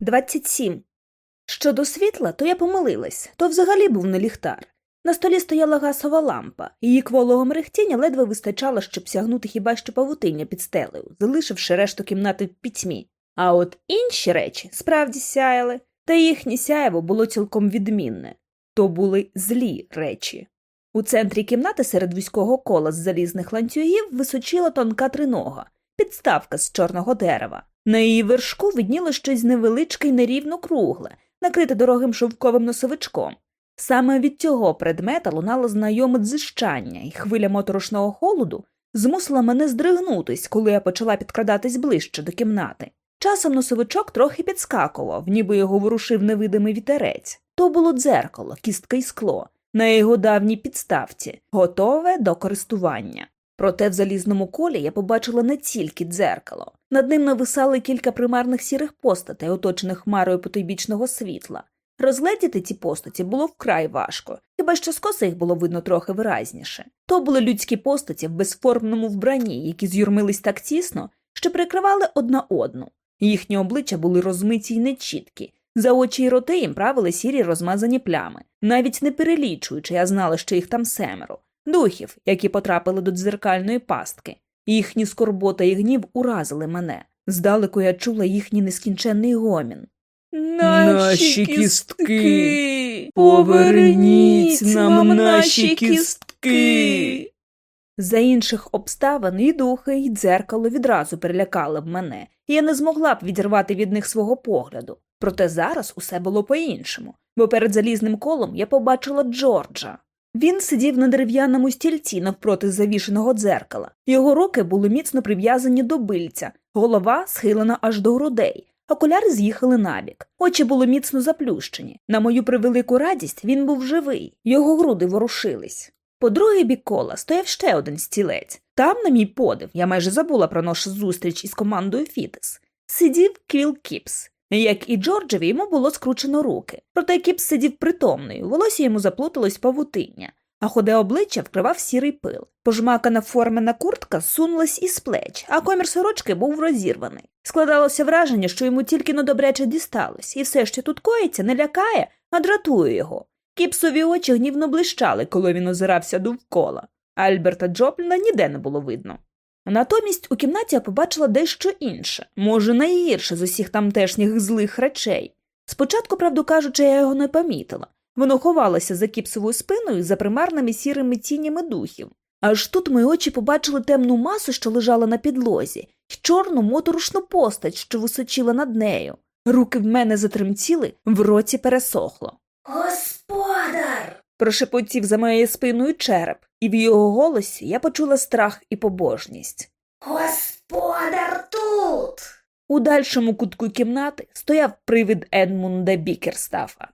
27. Щодо світла, то я помилилась, то взагалі був не ліхтар. На столі стояла гасова лампа, її кволого мерехтіння ледве вистачало, щоб сягнути хіба що павутиння під стелею, залишивши решту кімнати в пітьмі. А от інші речі справді сяяли, та їхнє сяєво було цілком відмінне то були злі речі. У центрі кімнати серед вузького кола з залізних ланцюгів височила тонка тринога, підставка з чорного дерева. На її вершку видніло щось невеличке й нерівно кругле, накрите дорогим шовковим носовичком. Саме від цього предмета лунало знайоме дзищання, і хвиля моторошного холоду змусила мене здригнутись, коли я почала підкрадатись ближче до кімнати. Часом носовичок трохи підскакував, ніби його ворушив невидимий вітерець. То було дзеркало, кістка й скло, на його давній підставці, готове до користування. Проте в залізному колі я побачила не тільки дзеркало. Над ним нависали кілька примарних сірих постатей, оточених хмарою потойбічного світла. Розгледіти ці постаті було вкрай важко, хіба що скоса їх було видно трохи виразніше. То були людські постаті в безформному вбранні, які з'юрмились так тісно, що прикривали одна одну. Їхні обличчя були розмиті й нечіткі, за очі й роти їм правили сірі розмазані плями, навіть не перелічуючи, я знала, що їх там семеро, духів, які потрапили до дзеркальної пастки. Їхні скорбота і гнів уразили мене. Здалеку я чула їхній нескінченний гомін. Наші кістки, поверніть нам наші кістки. За інших обставин і духи, і дзеркало відразу перелякали б мене, і я не змогла б відірвати від них свого погляду. Проте зараз усе було по-іншому, бо перед залізним колом я побачила Джорджа. Він сидів на дерев'яному стільці навпроти завішеного дзеркала, його руки були міцно прив'язані до бильця, голова схилена аж до грудей, окуляри з'їхали набік, очі були міцно заплющені. На мою превелику радість він був живий, його груди ворушились. По другий бік кола стояв ще один стілець. Там, на мій подив, я майже забула про нашу зустріч із командою Фітес. Сидів Квіл Кіпс. Як і Джорджеві, йому було скручено руки, проте Кіпс сидів притомний, волосся йому заплуталось павутиння, а ходе обличчя вкривав сірий пил. Пожмакана формена куртка сунулась із плеч, а комір сорочки був розірваний. Складалося враження, що йому тільки недобряче дісталось, і все, що тут коїться, не лякає, а дратує його. Кіпсові очі гнівно блищали, коли він озирався довкола. Альберта Джопліна ніде не було видно. Натомість у кімнаті я побачила дещо інше, може, найгірше з усіх тамтешніх злих речей. Спочатку, правду кажучи, я його не помітила. Воно ховалося за кіпсовою спиною за примарними сірими тінями духів. Аж тут мої очі побачили темну масу, що лежала на підлозі, й чорну моторошну постать, що височила над нею. Руки в мене затремтіли, в роті пересохло. Господар. Прошепотів за моєю спиною череп, і в його голосі я почула страх і побожність. Господар тут. У дальшому кутку кімнати стояв привид Едмунда Бікерстафа.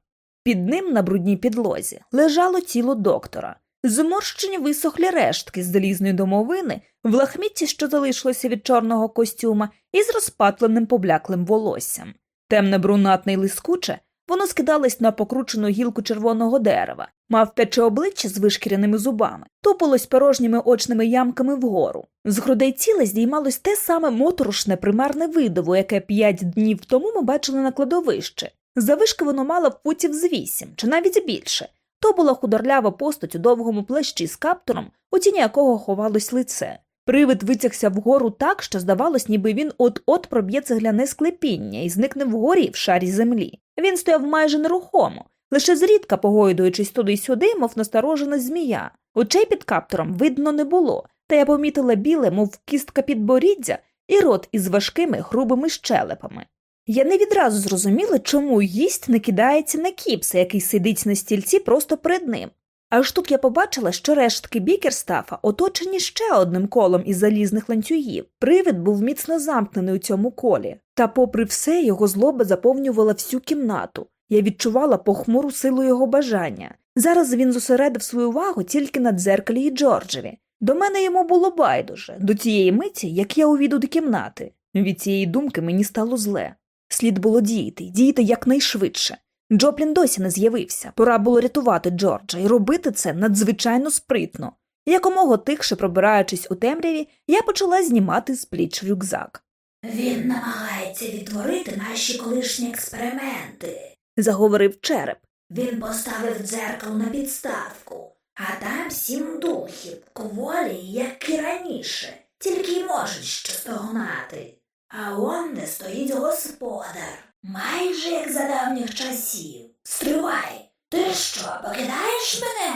Під ним на брудній підлозі лежало тіло доктора, зморщені висохлі рештки з залізної домовини, в лахмітті, що залишилося від чорного костюма, і з розпатленим побляклим волоссям. Темне брунатне й лискуче, воно скидалось на покручену гілку червоного дерева, мав пече обличчя з вишкіряними зубами, тупилось порожніми очними ямками вгору. З грудей тіла здіймалось те саме моторошне примарне видиво, яке п'ять днів тому ми бачили на кладовищі. Завишки воно мало футів з вісім, чи навіть більше. То була худорлява постать у довгому плащі з каптуром, у тіні якого ховалось лице. Привид витягся вгору так, що здавалось, ніби він от-от проб'є цегляне склепіння і зникне вгорі в шарі землі. Він стояв майже нерухомо, лише зрідка погойдуючись туди й сюди, мов насторожена змія. Очей під каптуром видно не було, та я помітила біле, мов кістка підборіддя, і рот із важкими грубими щелепами. Я не відразу зрозуміла, чому їсть не кидається на кіпса, який сидить на стільці просто перед ним. Аж тут я побачила, що рештки бікерстафа оточені ще одним колом із залізних ланцюгів. Привид був міцно замкнений у цьому колі, та, попри все, його злоба заповнювала всю кімнату. Я відчувала похмуру силу його бажання. Зараз він зосередив свою увагу тільки на дзеркалі і Джорджеві. До мене йому було байдуже, до тієї миті, як я увійду до кімнати. Від цієї думки мені стало зле. Слід було діяти, діяти якнайшвидше. Джоплін досі не з'явився. Пора було рятувати Джорджа і робити це надзвичайно спритно. Якомога тихше пробираючись у темряві, я почала знімати з пліч рюкзак. Він намагається відтворити наші колишні експерименти. Заговорив череп. Він поставив дзеркало на підставку, а там сім духів, коволі, як і раніше, тільки й можуть що стогнати. А он де стоїть господар, майже як за давніх часів. Стривай, ти що, покидаєш мене?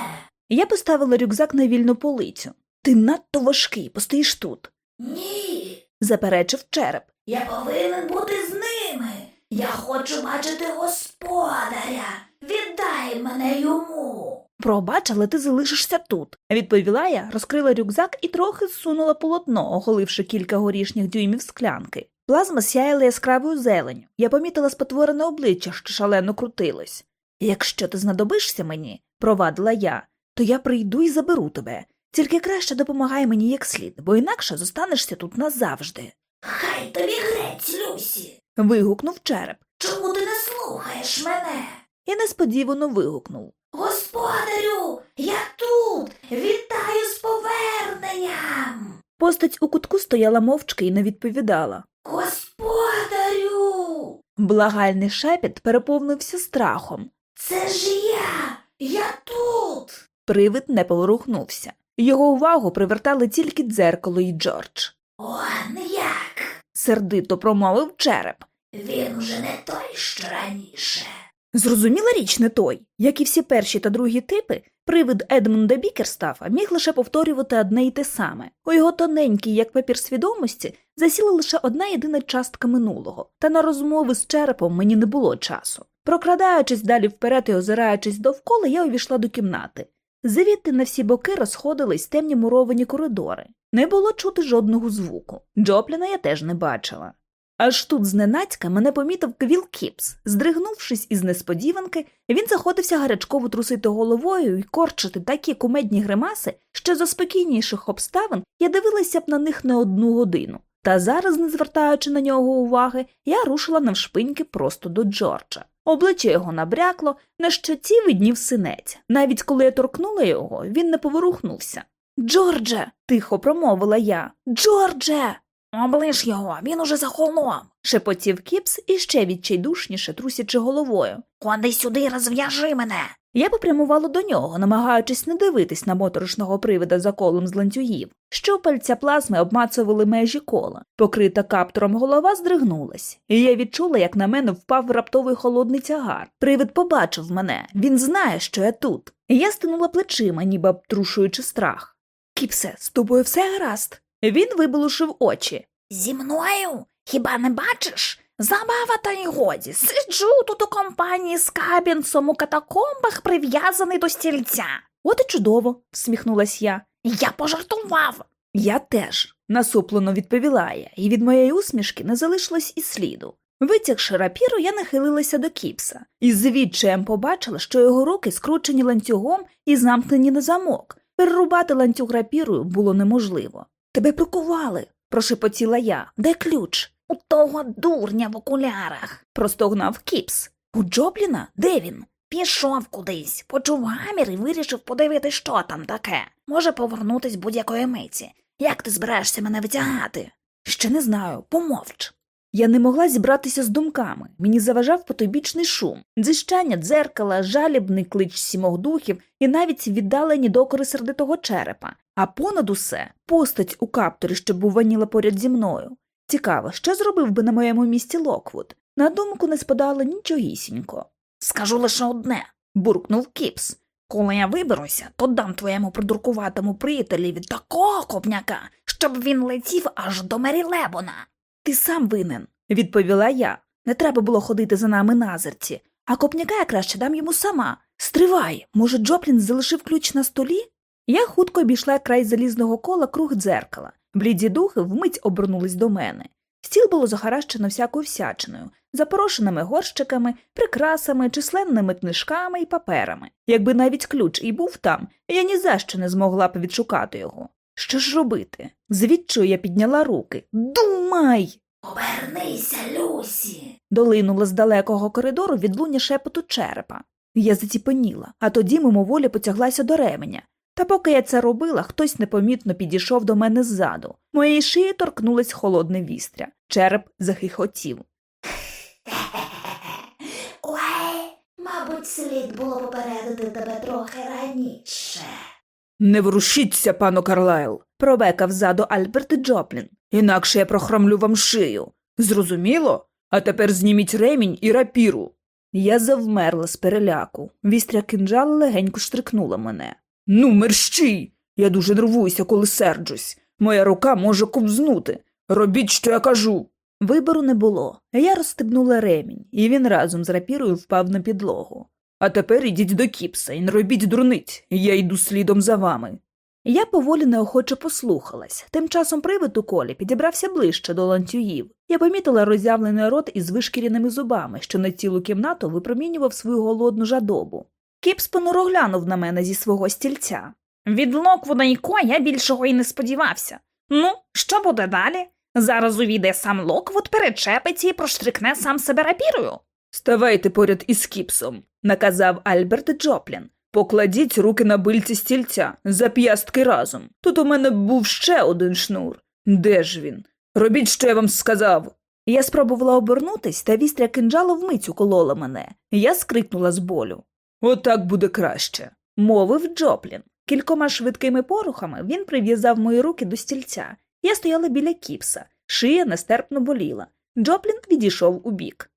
Я поставила рюкзак на вільну полицю. Ти надто важкий, постоїш тут, Ні, заперечив череп. я повинен бути. Я хочу бачити господаря. Віддай мене йому. Пробач, але ти залишишся тут, відповіла я, розкрила рюкзак і трохи зсунула полотно, оголивши кілька горішніх дюймів склянки. Плазма сяяла яскравою зеленю. Я помітила спотворене обличчя, що шалено крутилось. Якщо ти знадобишся мені, провадила я, то я прийду і заберу тебе. Тільки краще допомагай мені як слід, бо інакше зостанешся тут назавжди. Хай тобі грець, Люсі. Вигукнув череп. Чому ти не слухаєш мене? Я несподівано вигукнув. Господарю, я тут. Вітаю з поверненням. Постать у кутку стояла мовчки і не відповідала. Господарю. Благальний шепіт переповнився страхом. Це ж я. Я тут. Привид не поворухнувся. Його увагу привертали тільки дзеркало і Джордж. Он як. Сердито промовив череп. Він уже не той, що раніше. Зрозуміла річ не той. Як і всі перші та другі типи, привид Едмунда Бікерстафа міг лише повторювати одне й те саме. У його тоненькій, як папір свідомості, засіла лише одна єдина частка минулого, та на розмови з черепом мені не було часу. Прокрадаючись далі вперед і озираючись довкола, я увійшла до кімнати. Звідти на всі боки розходились темні муровані коридори. Не було чути жодного звуку. Джопліна я теж не бачила. Аж тут зненацька мене помітив Квіл Кіпс. Здригнувшись із несподіванки, він заходився гарячково трусити головою і корчити такі кумедні гримаси, що за спокійніших обставин я дивилася б на них не одну годину. Та зараз, не звертаючи на нього уваги, я рушила навшпиньки просто до Джорджа. Обличчя його набрякло, на щоці виднів синець. Навіть коли я торкнула його, він не поворухнувся. Джордже, тихо промовила я. Джордже. Оближ його, він уже захолов, шепотів кіпс і ще відчайдушніше трусячи головою. Ходи сюди, розв'яжи мене. Я попрямувала до нього, намагаючись не дивитись на моторошного привида за колом з ланцюгів. Щопальця плазми обмацували межі кола. Покрита каптуром голова здригнулась, і я відчула, як на мене впав раптовий холодний тягар. Привид побачив мене, він знає, що я тут. Я стинула плечима, ніби обтрушуючи страх. Кіпсе, з тобою все гаразд. Він виболушив очі. Зі мною? Хіба не бачиш? Забава та й годі. Сиджу тут у компанії з Кабінсом у катакомбах, прив'язаний до стільця. От і чудово, всміхнулась я. Я пожартував. Я теж, насуплено відповіла я, і від моєї усмішки не залишилось і сліду. Витягши рапіру, я нахилилася до кіпса, і з відчаєм побачила, що його руки скручені ланцюгом і замкнені на замок. Перерубати ланцюг рапірою було неможливо. Тебе прикували, прошепотіла я. Де ключ? У того дурня в окулярах. простогнав кіпс. У Джобліна? Де він? Пішов кудись, почув гамір і вирішив подивити, що там таке. Може повернутись будь-якої миті. Як ти збираєшся мене витягати? Ще не знаю, помовч. Я не могла зібратися з думками. Мені заважав потойбічний шум, дзищання дзеркала, жалібний клич сімох духів і навіть віддалені докори сердитого черепа. А понад усе постать у каптурі, що бовваніла поряд зі мною. Цікаво, що зробив би на моєму місці Локвуд? На думку не спадало нічогісінько. Скажу лише одне. буркнув Кіпс. Коли я виберуся, то дам твоєму придуркуватому приятелеві такого копняка, щоб він летів аж до Мерілебона. Ти сам винен, відповіла я. Не треба було ходити за нами назирці, а копняка я краще дам йому сама. Стривай, може, Джоплін залишив ключ на столі? Я хутко обійшла край залізного кола круг дзеркала. Бліді духи вмить обернулись до мене. Стіл було захаращено всякою всячиною, запорошеними горщиками, прикрасами, численними книжками і паперами. Якби навіть ключ і був там, я ні за що не змогла б відшукати його. Що ж робити? Звідчою я підняла руки. Думай! Обернися, Люсі. долинула з далекого коридору відлуння шепоту черепа. Я заціпеніла, а тоді мимоволі потяглася до ременя. Та поки я це робила, хтось непомітно підійшов до мене ззаду. Моєї шиї торкнулось холодне вістря. Череп захихотів. Ой, мабуть, слід було попередити тебе трохи раніше. Не ворушіться, пано Карлайл, Пробекав ззаду Альберт Джоплін. інакше я прохромлю вам шию. Зрозуміло? А тепер зніміть ремінь і рапіру. Я завмерла з переляку. Вістря кинджала легенько штрикнула мене. Ну, мерщій! Я дуже нервуюся, коли серджусь. Моя рука може ковзнути. Робіть, що я кажу. Вибору не було. Я розстебнула ремінь, і він разом з рапірою впав на підлогу. А тепер ідіть до кіпса і не робіть дурниць, я йду слідом за вами. Я поволі неохоче послухалась. Тим часом привид у колі підібрався ближче до ланцюгів. Я помітила роззявлений рот із вишкіряними зубами, що на цілу кімнату випромінював свою голодну жадобу. Кіпс понуро глянув на мене зі свого стільця. Від Локвуда і Ко я більшого і не сподівався. Ну, що буде далі? Зараз увійде сам Локвуд, перечепиться і проштрикне сам себе рапірою. Ставайте поряд із Кіпсом, наказав Альберт Джоплін. покладіть руки на бильці стільця, зап'ястки разом. Тут у мене був ще один шнур. Де ж він? Робіть, що я вам сказав. Я спробувала обернутись, та вістря кинджалу вмить уколола мене. Я скрикнула з болю. Отак буде краще. Мовив Джоплін. Кількома швидкими порухами він прив'язав мої руки до стільця. Я стояла біля кіпса, шия нестерпно боліла. Джоплін відійшов у бік.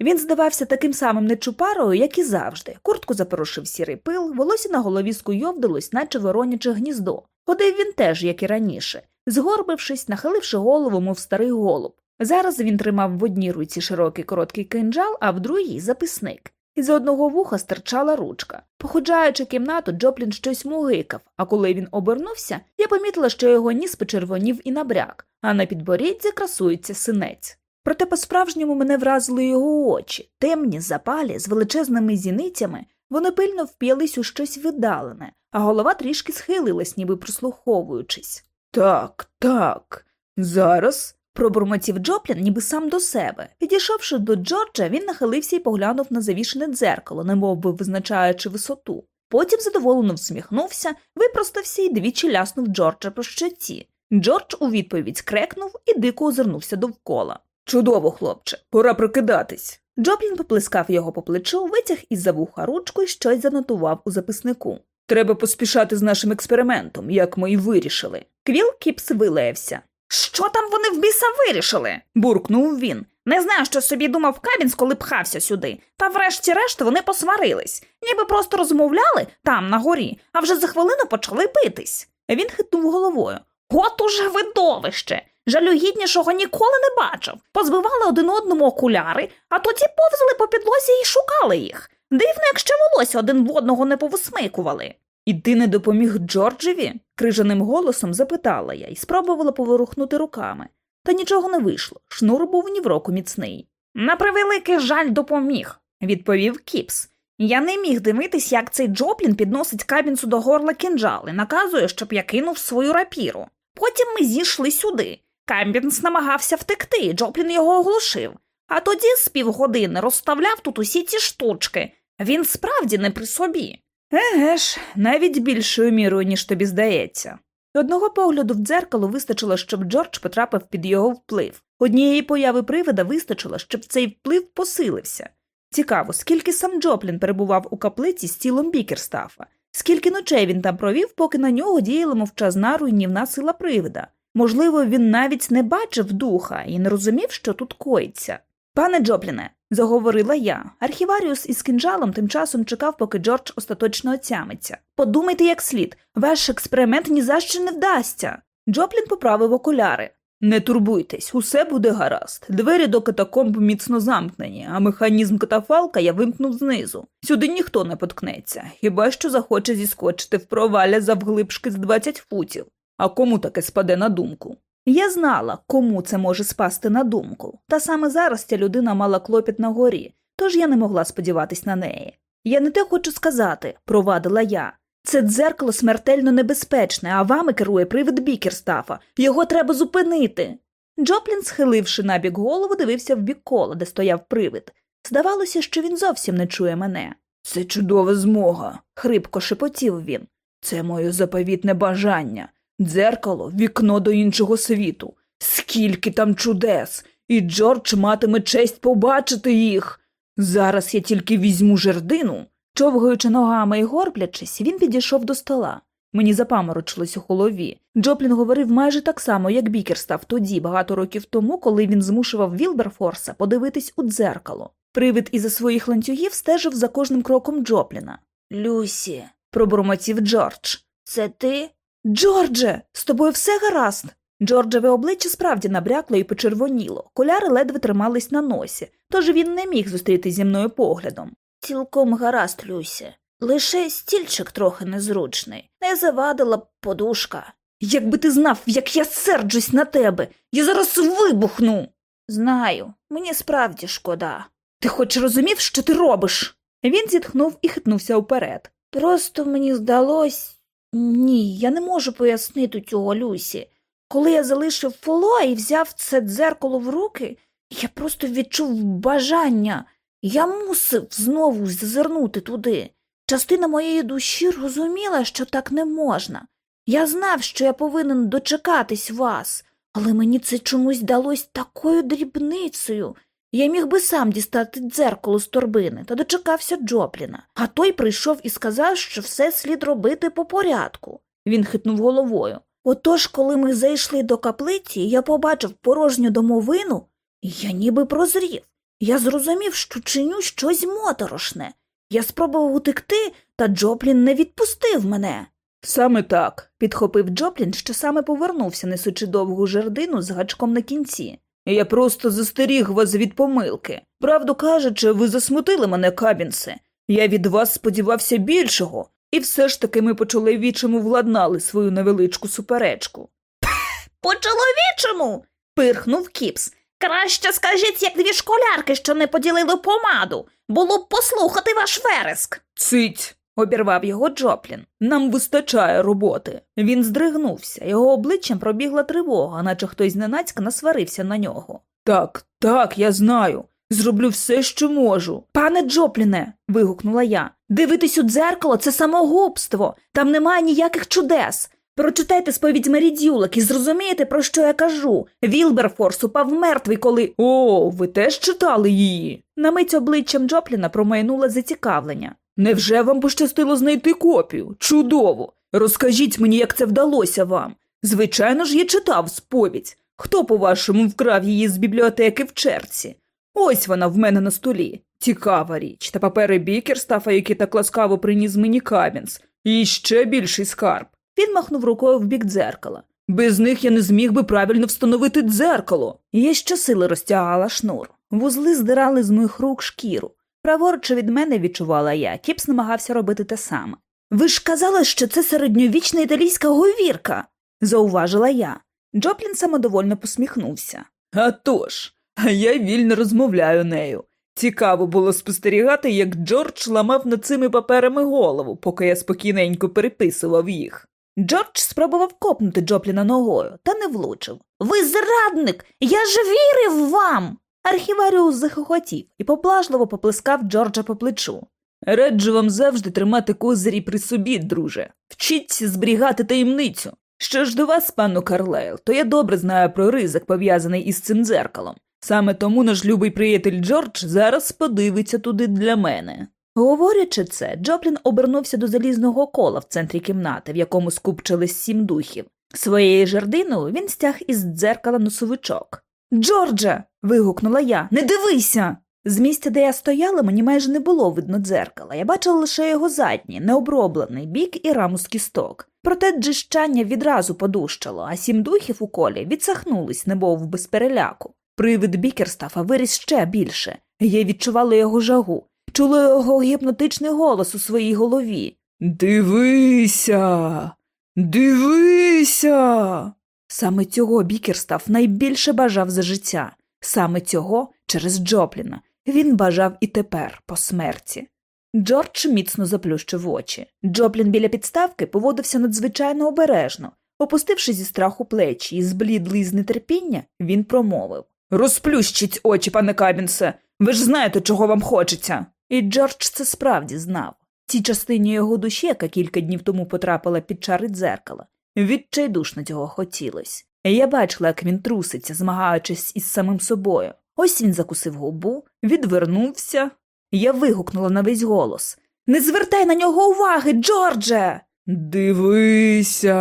Він здавався таким самим нечупарою, як і завжди. Куртку запорошив сірий пил, волосся на голові скуйовдилось, наче вороняче гніздо. Ходив він теж, як і раніше, згорбившись, нахиливши голову, мов старий голуб. Зараз він тримав в одній руці широкий короткий кинджал, а в другій записник. Із одного вуха стирчала ручка. Походжаючи кімнату, Джоплін щось мугикав, а коли він обернувся, я помітила, що його ніс почервонів і набряк, а на підборідді красується синець. Проте по-справжньому мене вразили його очі, темні, запалі, з величезними зіницями, вони пильно вп'ялись у щось видалене, а голова трішки схилилась, ніби прислуховуючись. Так, так. Зараз. Пробурмотів Джоплін, ніби сам до себе. Підійшовши до Джорджа, він нахилився і поглянув на завішене дзеркало, немов би визначаючи висоту. Потім задоволено всміхнувся, випростався і двічі ляснув Джорджа по щоці. Джордж у відповідь крекнув і дико озирнувся довкола. Чудово, хлопче, пора прокидатись. Джоплін поплескав його по плечу, витяг із-за вуха ручку і щось занотував у записнику. Треба поспішати з нашим експериментом, як ми й вирішили. Квіл Кіпс вилаявся. Що там вони в біса вирішили? буркнув він. Не знаю, що собі думав Кабінс, коли пхався сюди. Та врешті-решт вони посварились, ніби просто розмовляли там нагорі, а вже за хвилину почали битись. Він хитнув головою. От уже видовище. Жалюгіднішого ніколи не бачив. Позбивали один одному окуляри, а тоді повзали по підлозі і шукали їх. Дивно, якщо волосся один в одного не повисмикували. І ти не допоміг Джорджеві? крижаним голосом запитала я і спробувала поворухнути руками. Та нічого не вийшло. Шнур був нівроку міцний. На превеликий жаль допоміг, відповів Кіпс. Я не міг дивитись, як цей Джоплін підносить Кабінсу до горла кинджал і наказує, щоб я кинув свою рапіру. Потім ми зійшли сюди. Кабінс намагався втекти, Джоплін його оглушив. А тоді з півгодини розставляв тут усі ці штучки. Він справді не при собі. Еге ж, навіть більшою мірою, ніж тобі здається. Одного погляду в дзеркало вистачило, щоб Джордж потрапив під його вплив. Однієї появи привида вистачило, щоб цей вплив посилився. Цікаво, скільки сам Джоплін перебував у каплиці з тілом Бікерстафа, скільки ночей він там провів, поки на нього діяла мовчазна руйнівна сила привида. Можливо, він навіть не бачив духа і не розумів, що тут коїться. Пане Джопліне, заговорила я. Архіваріус із кинджалом тим часом чекав, поки Джордж остаточно отямиться. Подумайте як слід, ваш експеримент ні за що не вдасться. Джоплін поправив окуляри. Не турбуйтесь, усе буде гаразд. Двері до катакомб міцно замкнені, а механізм катафалка я вимкнув знизу. Сюди ніхто не поткнеться, хіба що захоче зіскочити в проваля завглибшки з 20 футів. А кому таке спаде на думку? Я знала, кому це може спасти на думку, та саме зараз ця людина мала клопіт нагорі, тож я не могла сподіватись на неї. Я не те хочу сказати, провадила я. Це дзеркало смертельно небезпечне, а вами керує привид Бікерстафа. Його треба зупинити. Джоплін, схиливши набік голову, дивився в бік кола, де стояв привид. Здавалося, що він зовсім не чує мене. Це чудова змога, хрипко шепотів він. Це моє заповітне бажання. Дзеркало, вікно до іншого світу. Скільки там чудес! І Джордж матиме честь побачити їх. Зараз я тільки візьму жердину. Човгаючи ногами і горблячись, він підійшов до стола. Мені запаморочилось у голові. Джоплін говорив майже так само, як Бікерстав тоді, багато років тому, коли він змушував Вілберфорса подивитись у дзеркало. Привид із-за своїх ланцюгів стежив за кожним кроком Джопліна. Люсі, Пробурмотів Джордж. це ти? Джордже, з тобою все гаразд. Джорджеве обличчя справді набрякло і почервоніло, коляри ледве тримались на носі, тож він не міг зустріти зі мною поглядом. Цілком гаразд, Люсі. Лише стільчик трохи незручний. Не завадила б подушка. Якби ти знав, як я серджусь на тебе, я зараз вибухну. Знаю, мені справді шкода. Ти хоч розумів, що ти робиш? Він зітхнув і хитнувся вперед. Просто мені здалось. Ні, я не можу пояснити цього Люсі. Коли я залишив фоло і взяв це дзеркало в руки, я просто відчув бажання. Я мусив знову зазирнути туди. Частина моєї душі розуміла, що так не можна. Я знав, що я повинен дочекатись вас, але мені це чомусь далось такою дрібницею. Я міг би сам дістати дзеркало з торбини та дочекався Джопліна, а той прийшов і сказав, що все слід робити по порядку. Він хитнув головою. Отож, коли ми зайшли до каплиці, я побачив порожню домовину, і я ніби прозрів. Я зрозумів, що чиню щось моторошне. Я спробував утекти, та Джоплін не відпустив мене. Саме так, підхопив Джоплін, що саме повернувся, несучи довгу жердину з гачком на кінці. Я просто застеріг вас від помилки. Правду кажучи, ви засмутили мене, Кабінсе. Я від вас сподівався більшого, і все ж таки ми по чоловічому владнали свою невеличку суперечку. По чоловічому. пирхнув Кіпс. Краще скажіть, як дві школярки, що не поділили помаду. Було б послухати ваш вереск. Цить. Обірвав його Джоплін. Нам вистачає роботи. Він здригнувся, його обличчям пробігла тривога, наче хтось зненацька насварився на нього. Так, так, я знаю. Зроблю все, що можу. Пане Джопліне. вигукнула я. Дивитись у дзеркало це самогубство. Там немає ніяких чудес. Прочитайте сповідь Мерідюлик і зрозумієте, про що я кажу. Вілберфорс упав мертвий, коли. О, ви теж читали її. На мить обличчям Джопліна промайнуло зацікавлення. Невже вам пощастило знайти копію? Чудово! Розкажіть мені, як це вдалося вам. Звичайно ж, я читав сповідь. Хто, по-вашому, вкрав її з бібліотеки в черці? Ось вона в мене на столі. Цікава річ, та папери Бікерстафа, які так ласкаво приніс мені Кабінс, і ще більший скарб. Він махнув рукою в бік дзеркала. Без них я не зміг би правильно встановити дзеркало. Я щосили розтягала шнур. Вузли здирали з моїх рук шкіру. Праворуч від мене відчувала я, Кіпс намагався робити те саме. Ви ж казали, що це середньовічна італійська говірка, зауважила я. Джоплін самодовольно посміхнувся. «А тож, а я вільно розмовляю нею. Цікаво було спостерігати, як Джордж ламав над цими паперами голову, поки я спокійненько переписував їх. Джордж спробував копнути Джопліна ногою, та не влучив. Ви зрадник! Я ж вірив вам. Архіваріус захохотів і поблажливо поплескав Джорджа по плечу. Раджу вам завжди тримати козирі при собі, друже. Вчіться зберігати таємницю. Що ж до вас, панно Карлайл, то я добре знаю про ризик, пов'язаний із цим дзеркалом. Саме тому наш любий приятель Джордж зараз подивиться туди для мене. Говорячи це, Джоплін обернувся до залізного кола в центрі кімнати, в якому скупчились сім духів. Своєю жердиною він стяг із дзеркала носовичок. Джордже. вигукнула я, не дивися. З місця, де я стояла, мені майже не було видно дзеркала. Я бачила лише його задній, необроблений бік і раму з кісток. Проте дзижчання відразу подущало, а сім духів у колі відсахнулись, немов із переляку. Привид Бікерстафа виріс ще більше. Я відчувала його жагу, чула його гіпнотичний голос у своїй голові. Дивися, дивися. Саме цього Бікерстаф найбільше бажав за життя, саме цього через Джопліна. Він бажав і тепер, по смерті. Джордж міцно заплющив очі. Джоплін біля підставки поводився надзвичайно обережно. Опустивши зі страху плечі і зблідлий з нетерпіння, він промовив Розплющіть очі, пане Кабінсе. Ви ж знаєте, чого вам хочеться. І Джордж це справді знав. цій частині його душі, яка кілька днів тому потрапила під чари дзеркала. Відчайдушно цього хотілось. Я бачила, як він труситься, змагаючись із самим собою. Ось він закусив губу, відвернувся. Я вигукнула на весь голос Не звертай на нього уваги, Джордже. Дивися,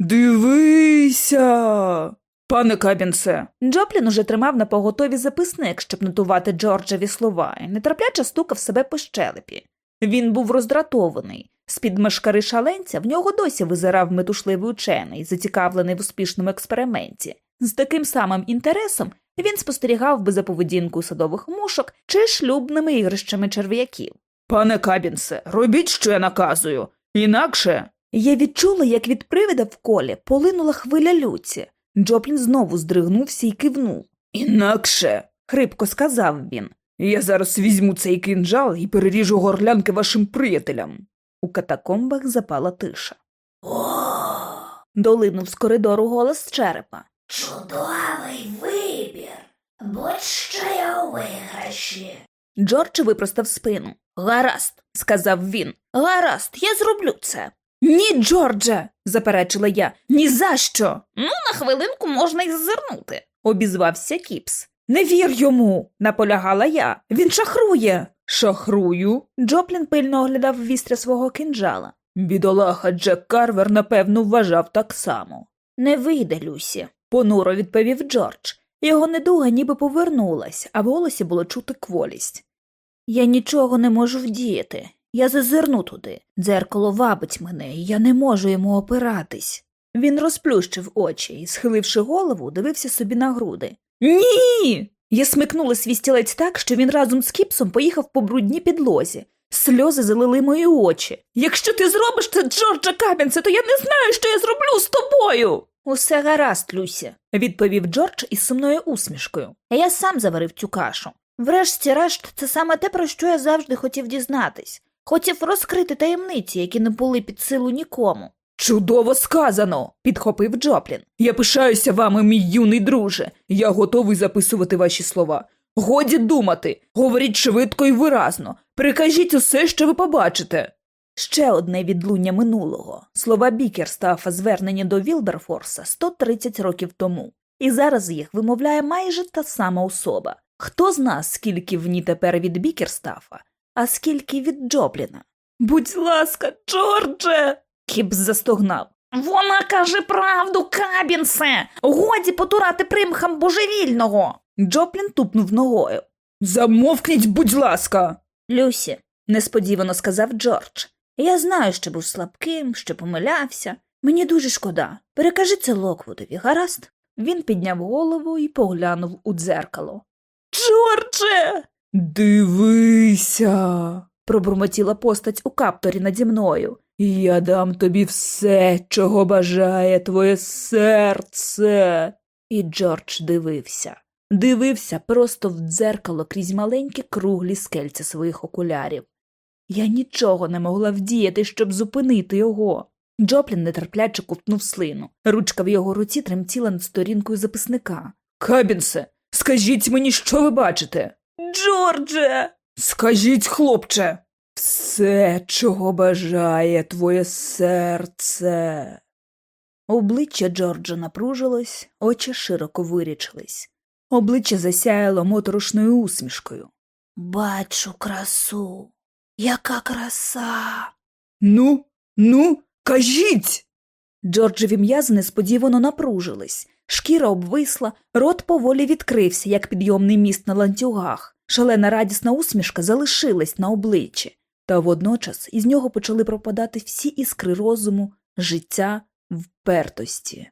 дивися. Пане Кабінсе. Джоплін уже тримав на поготові записник, щоб нотувати Джорджеві слова, і нетерпляче стукав себе по щелепі. Він був роздратований. З-під мешкари шаленця в нього досі визирав метушливий учений, зацікавлений в успішному експерименті. З таким самим інтересом він спостерігав би за поведінкою садових мушок чи шлюбними ігрищами черв'яків. Пане Кабінсе, робіть, що я наказую, інакше. Я відчула, як від привида в колі полинула хвиля люті. Джоплін знову здригнувся і кивнув. Інакше, хрипко сказав він. Я зараз візьму цей кинджал і переріжу горлянки вашим приятелям. У катакомбах запала тиша. О, Долинув з коридору голос черепа. чудовий вибір. Будь-що я у виграші. Джордж випростав спину. Гаразд, сказав він. Гаразд, я зроблю це. Ні, Джордже, заперечила я. Ні за що. Ну, на хвилинку можна й зазирнути, обізвався Кіпс. Не вір йому, наполягала я. Він шахрує. Шахрую? Джоплін пильно оглядав вістря свого кинджала. Бідолаха Джек Карвер, напевно, вважав так само. Не вийде, Люсі, понуро відповів Джордж. Його недуга ніби повернулась, а в голосі було чути кволість. Я нічого не можу вдіяти. Я зазирну туди. Дзеркало вабить мене, і я не можу йому опиратись. Він розплющив очі і, схиливши голову, дивився собі на груди. Ні. Я смикнула свій стілець так, що він разом з кіпсом поїхав по брудній підлозі. Сльози залили мої очі. Якщо ти зробиш це, Джорджа Кабінце, то я не знаю, що я зроблю з тобою. Усе гаразд, Люсі, відповів Джордж із сумною усмішкою. Я сам заварив цю кашу. Врешті-решт, це саме те, про що я завжди хотів дізнатись. Хотів розкрити таємниці, які не були під силу нікому. Чудово сказано, підхопив Джоплін. Я пишаюся вами, мій юний друже. Я готовий записувати ваші слова. Годі думати, говоріть швидко і виразно. Розкажіть усе, що ви побачите. Ще одне відлуння минулого слова Бікерстафа звернені до Вілберфорса 130 років тому, і зараз їх вимовляє майже та сама особа. Хтозна, скільки в ній тепер від Бікерстафа, а скільки від Джопліна? Будь ласка, Джордже. Кіпс застогнав. Вона каже правду, Кабінсе. Годі потурати примхам божевільного. Джоплін тупнув ногою. Замовкніть, будь ласка. Люсі, несподівано сказав Джордж. Я знаю, що був слабким, що помилявся. Мені дуже шкода. Перекажи це Локвудові, гаразд? Він підняв голову і поглянув у дзеркало. Джордже. Дивися. пробурмотіла постать у капторі наді мною. Я дам тобі все, чого бажає твоє серце. І Джордж дивився. Дивився просто в дзеркало крізь маленькі круглі скельця своїх окулярів. Я нічого не могла вдіяти, щоб зупинити його. Джоплін нетерпляче ковтнув слину. Ручка в його руці тремтіла над сторінкою записника. Кабінсе, скажіть мені, що ви бачите? Джордже. Скажіть, хлопче. Все, чого бажає твоє серце. Обличчя Джорджа напружилось, очі широко вирічились. Обличчя засяяло моторошною усмішкою. Бачу красу. Яка краса. Ну, ну, кажіть. Джорджеві м'язи несподівано напружились. Шкіра обвисла, рот поволі відкрився, як підйомний міст на ланцюгах. Шалена радісна усмішка залишилась на обличчі, та водночас із нього почали пропадати всі іскри розуму, життя, впертості.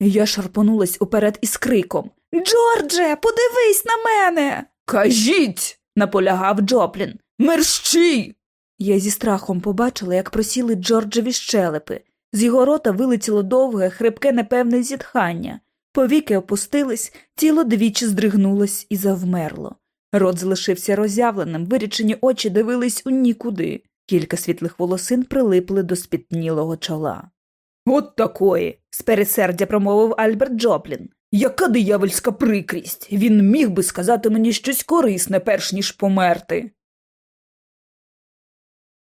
Я шарпонулась уперед із криком Джордже, подивись на мене. Кажіть, наполягав Джоплін. Мерщій. Я зі страхом побачила, як просіли Джорджеві щелепи. З його рота вилетіло довге, хрипке, непевне зітхання. Повіки опустились, тіло двічі здригнулось і завмерло. Рот залишився роззявленим, вирічені очі дивились у нікуди. Кілька світлих волосин прилипли до спітнілого чола. От такої, з пересердя промовив Альберт Джоплін. Яка диявольська прикрість. Він міг би сказати мені щось корисне, перш ніж померти.